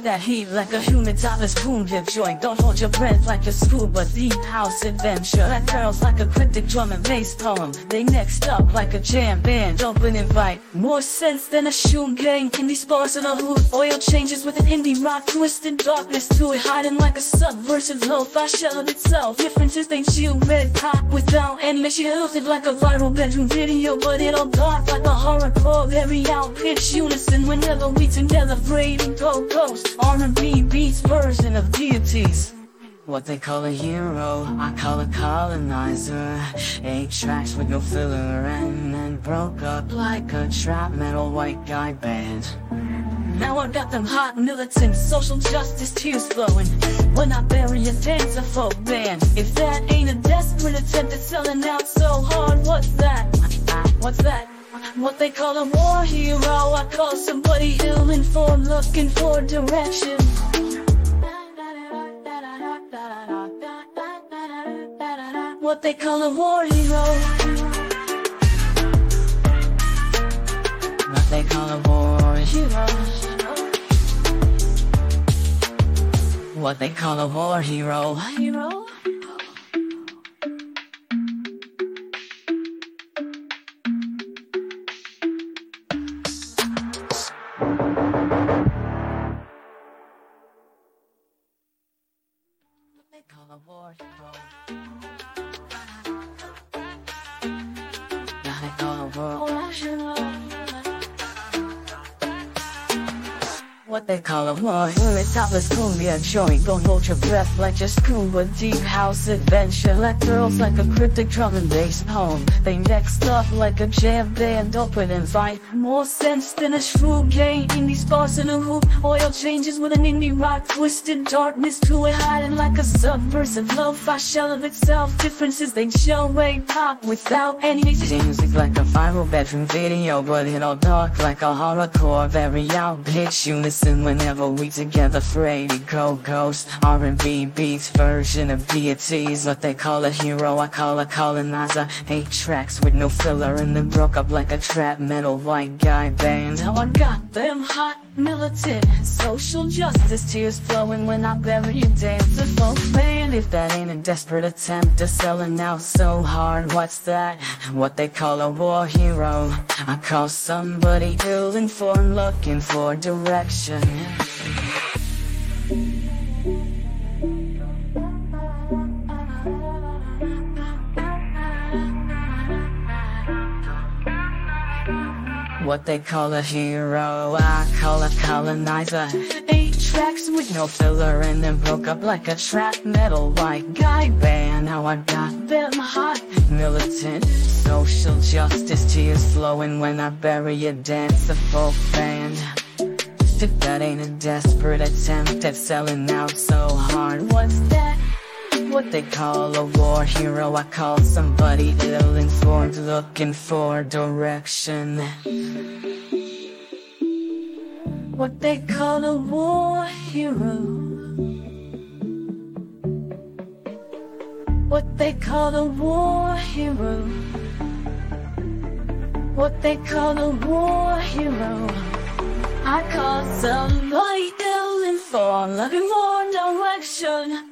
that heat like a human topless boom hip joint. Don't hold your breath like a scuba deep house adventure. That curls like a cryptic drum and bass poem. They next up like a jam band. Open invite. More sense than a shoe gang. Indie spars in a hood. Oil changes with an indie rock twist darkness to it. Hiding like a subversive lo-fi shell of itself. Differences they chew red pop without any mission. It like a viral bedroom video, but it all dark like a horror horrorcore. Very out pitch unison whenever we together. Braiding go ghost. R&B beats version of deities. What they call a hero, I call a colonizer. Eight tracks with no filler and then broke up like a trap metal white guy band. Now I got them hot militant social justice tears flowing. When I bury a dance, a folk band. If that ain't a desperate attempt at selling out so hard, what's that? What they call a war hero, I call somebody ill-informed looking for direction. What they call a war hero. What they call a war hero. What they call a war hero. Hero? What they call a What they call a hero. It's topless cumbia joint. Don't hold your breath like your scuba deep house adventure. Like girls like a cryptic drum and bass poem. They next up like a jam band. Open and fight. More sense than a shrew gang. Indie sparks in a hoop. Oil changes with an indie rock. Twisted darkness to it. Hiding like a subversive lo-fi shell of itself. Differences they show way pop without any music like a viral bedroom video. But it all dark like a horrorcore. Very out pitch unison whenever we together. Freddy go ghost. R&B beats version of deities. What they call a hero, I call a colonizer. Eight tracks with no filler and then broke up like a trap metal white guy band. How I got them hot militant social justice tears flowing when I bury you dance a folk band. If that ain't a desperate attempt to selling out so hard, what's that? What they call a war hero. I call somebody ill-informed looking for direction. What they call a hero, I call a colonizer. Eight tracks with no filler and then broke up like a trap metal white guy band. Now I got them hot, militant, social justice tears flowing when I bury a dance a folk band. If that ain't a desperate attempt at selling out so hard, what's that? What they call a war hero, I call somebody ill-informed looking for direction. What they call a war hero. What they call a war hero. What they call a war hero. I call somebody ill-informed looking for direction.